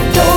victoria.